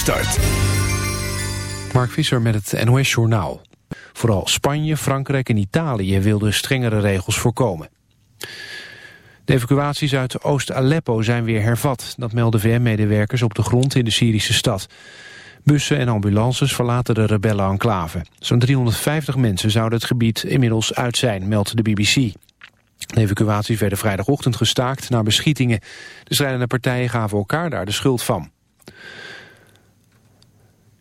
start. Mark Visser met het NOS Journaal. Vooral Spanje, Frankrijk en Italië wilden strengere regels voorkomen. De evacuaties uit Oost-Aleppo zijn weer hervat. Dat melden VN-medewerkers op de grond in de Syrische stad. Bussen en ambulances verlaten de rebellen-enclave. Zo'n 350 mensen zouden het gebied inmiddels uit zijn, meldt de BBC. De evacuaties werden vrijdagochtend gestaakt na beschietingen. De strijdende partijen gaven elkaar daar de schuld van.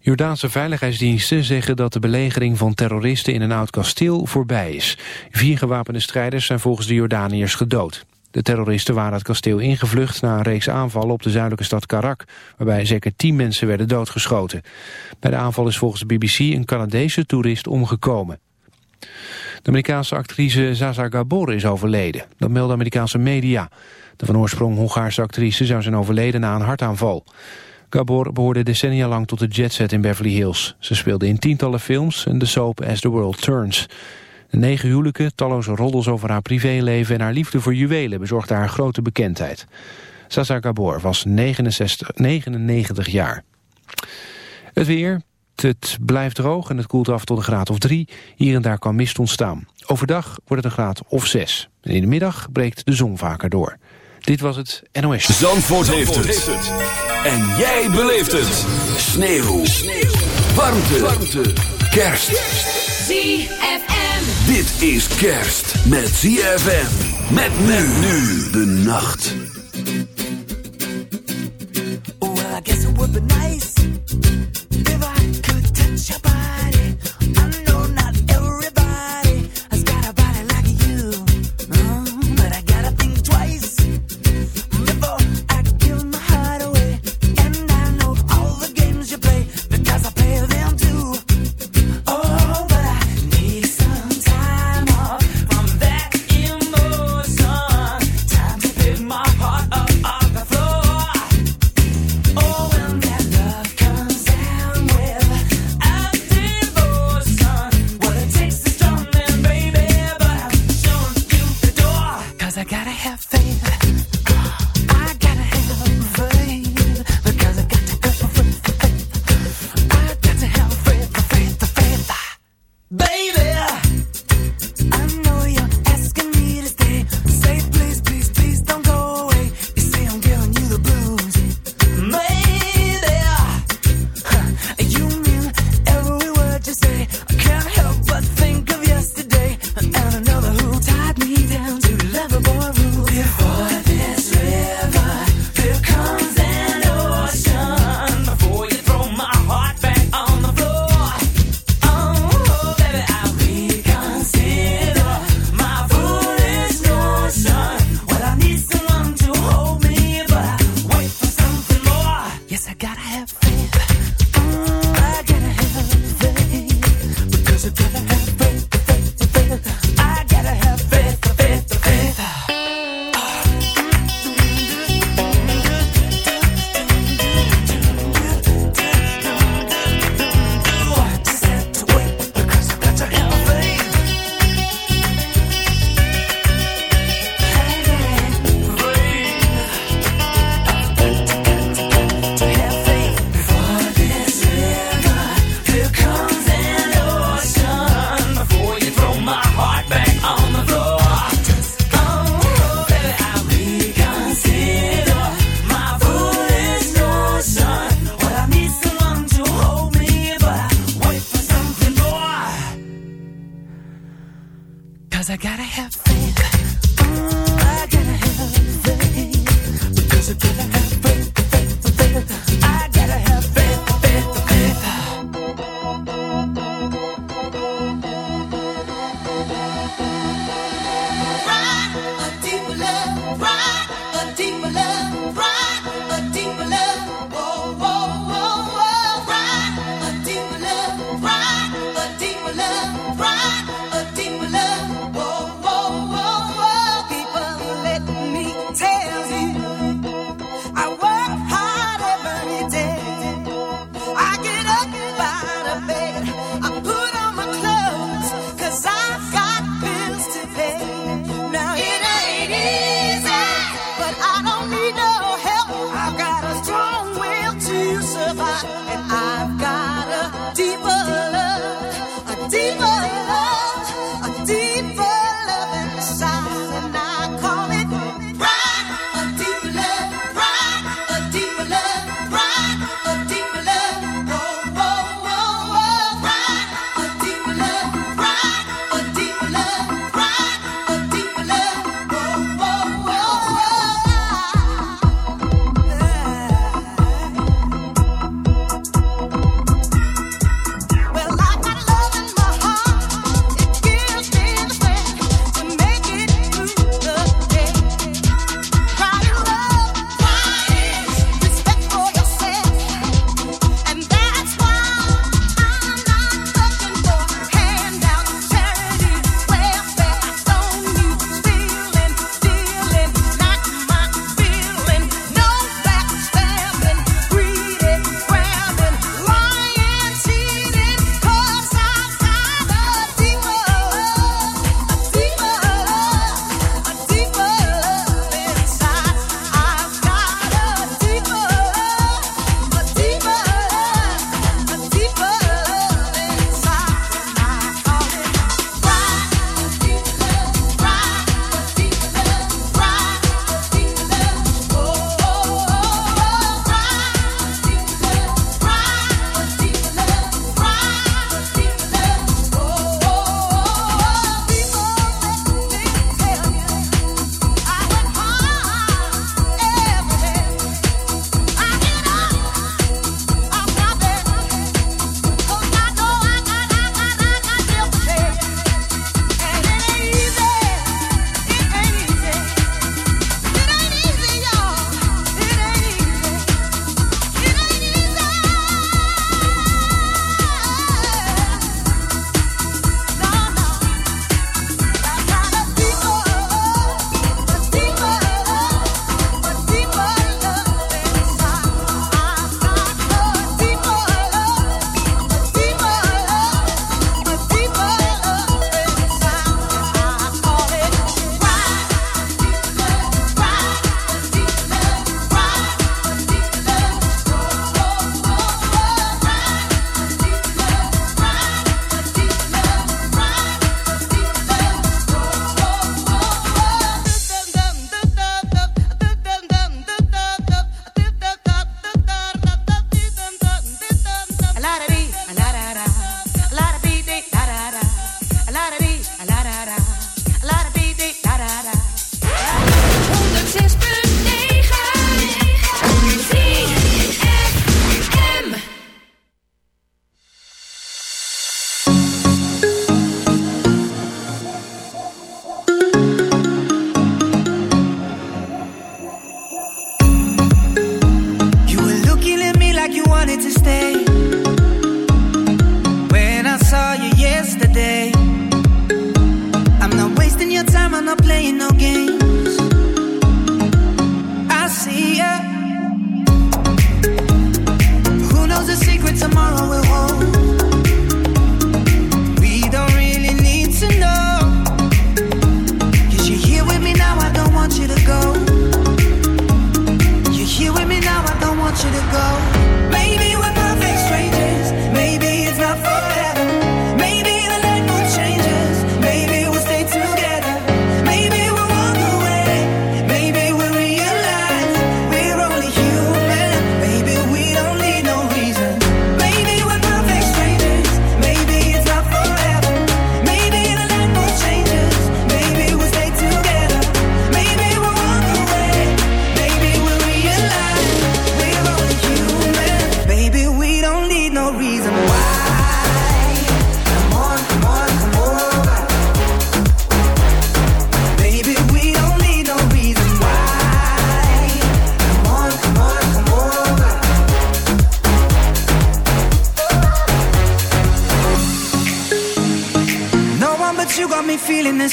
Jordaanse veiligheidsdiensten zeggen dat de belegering van terroristen in een oud kasteel voorbij is. Vier gewapende strijders zijn volgens de Jordaniërs gedood. De terroristen waren het kasteel ingevlucht na een reeks aanvallen op de zuidelijke stad Karak, waarbij zeker tien mensen werden doodgeschoten. Bij de aanval is volgens de BBC een Canadese toerist omgekomen. De Amerikaanse actrice Zaza Gabor is overleden. Dat melden Amerikaanse media. De van oorsprong Hongaarse actrice zou zijn overleden na een hartaanval. Gabor behoorde decennia lang tot de jetset in Beverly Hills. Ze speelde in tientallen films en de soap As the World Turns. De negen huwelijken, talloze roddels over haar privéleven... en haar liefde voor juwelen bezorgde haar grote bekendheid. Zaza Gabor was 69, 99 jaar. Het weer, het blijft droog en het koelt af tot een graad of drie. Hier en daar kan mist ontstaan. Overdag wordt het een graad of zes. En in de middag breekt de zon vaker door. Dit was het NOS. Zandvoort, heeft, het. En jij beleeft het. Sneeuw. Sneeuw. Warmte. Warmte. Kerst. ZFM. Dit is kerst met ZFM. Met men nu de nacht. Well, I guess it would be nice if I could touch your body.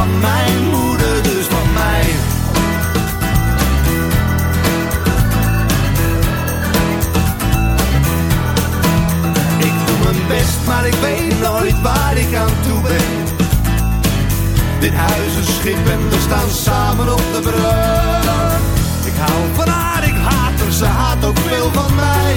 Van mijn moeder, dus van mij. Ik doe mijn best, maar ik weet nooit waar ik aan toe ben. Dit huis een schip en we staan samen op de brug. Ik hou van haar, ik haat haar, ze haat ook veel van mij.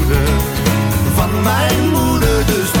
mijn moeder, dus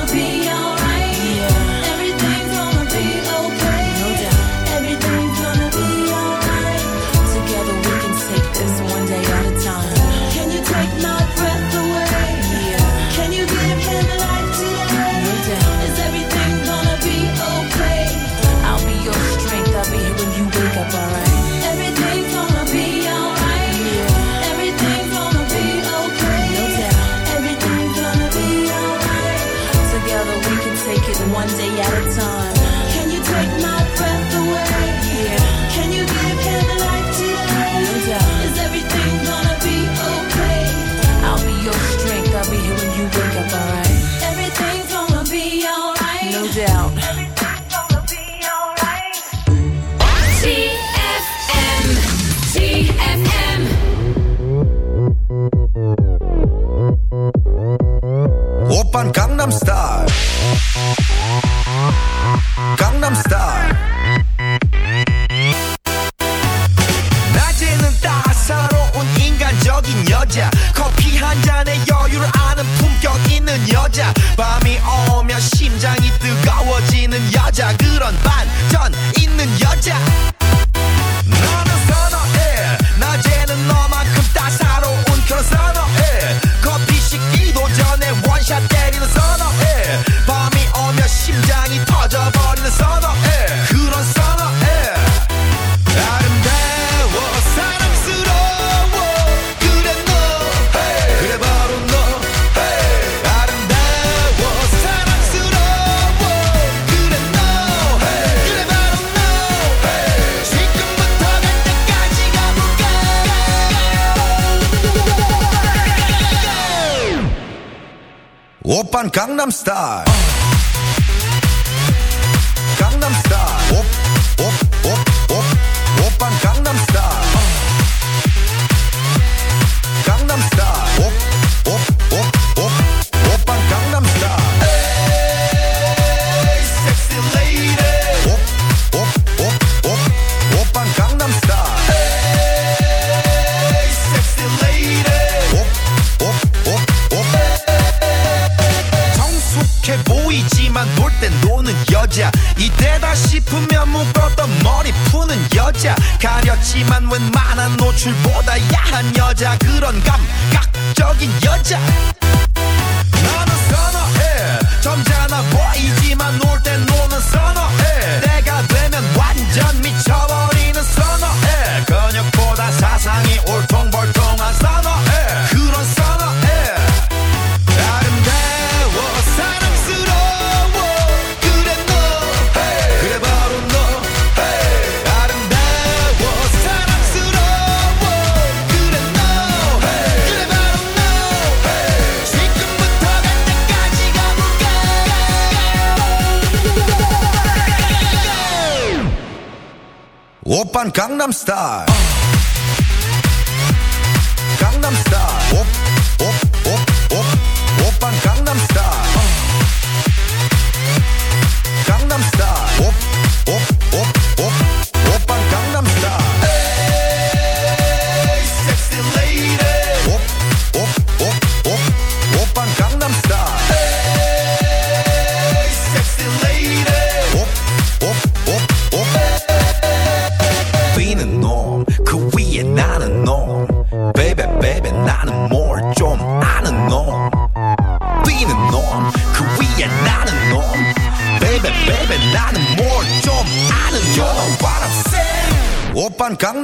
심장이 뜨거워지는 여자 그런 반전 있는 여자. Gangnam Style. van Gangnam Style.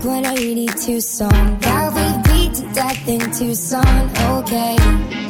Blink 182 song. Got we beat to death in Tucson, okay.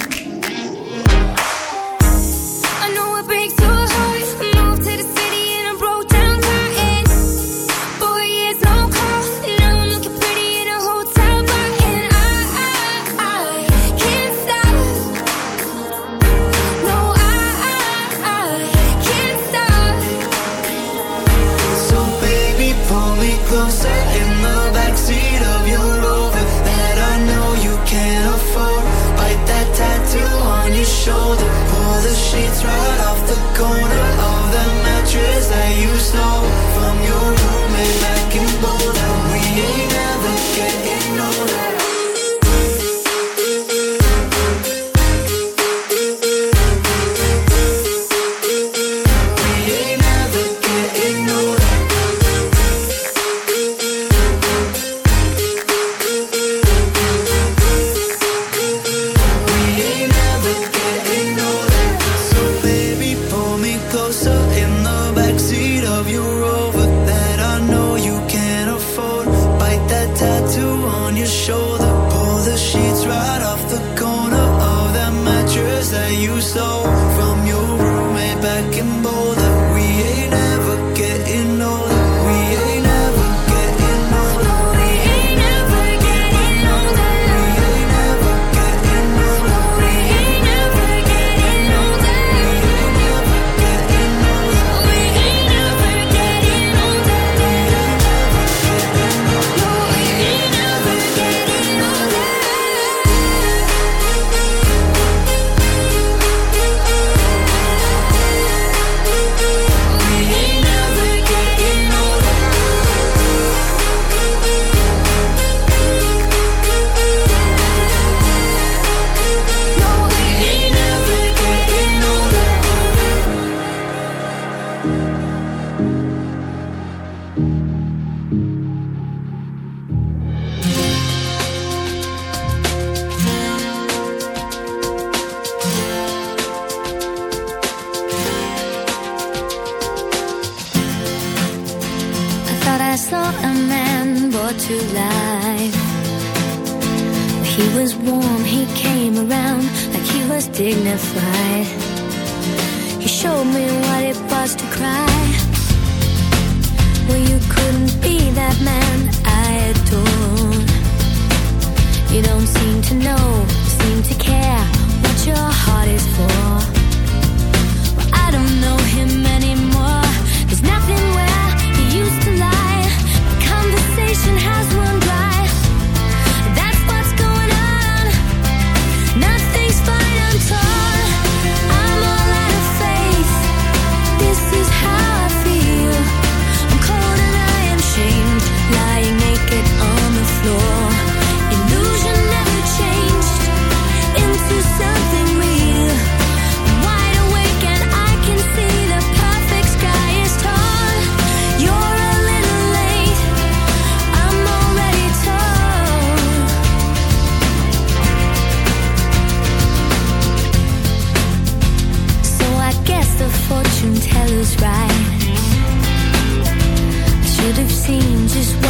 could have seen just what